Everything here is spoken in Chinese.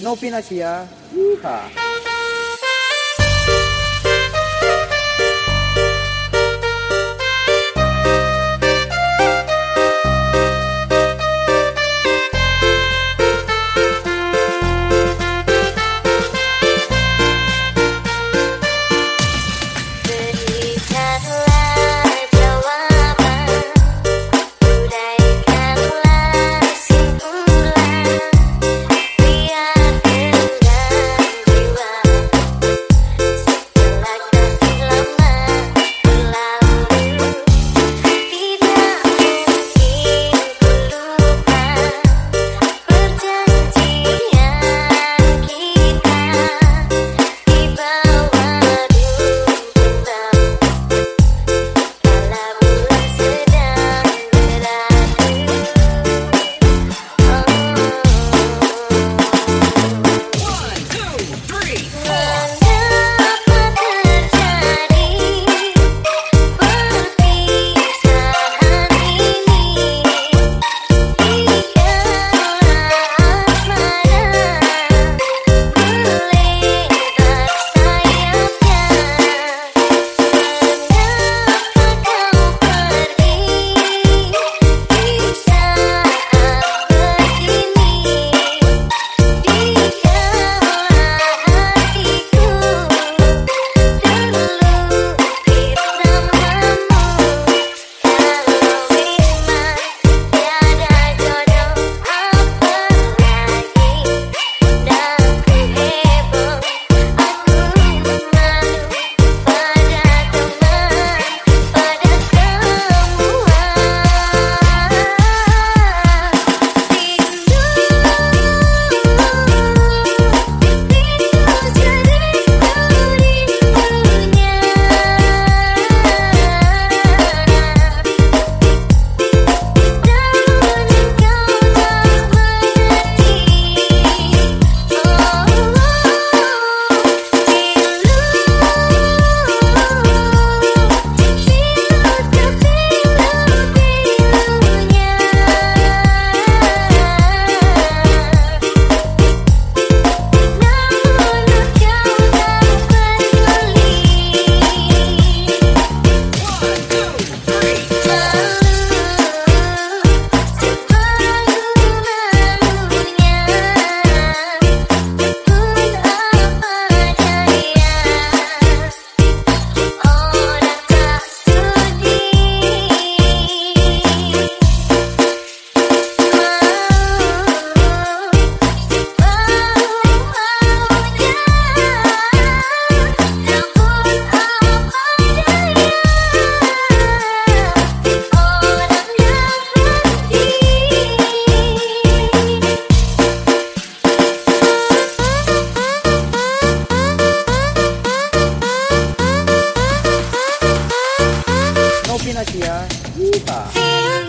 No Pinasia. Yeehaw. 那点儿一 ya.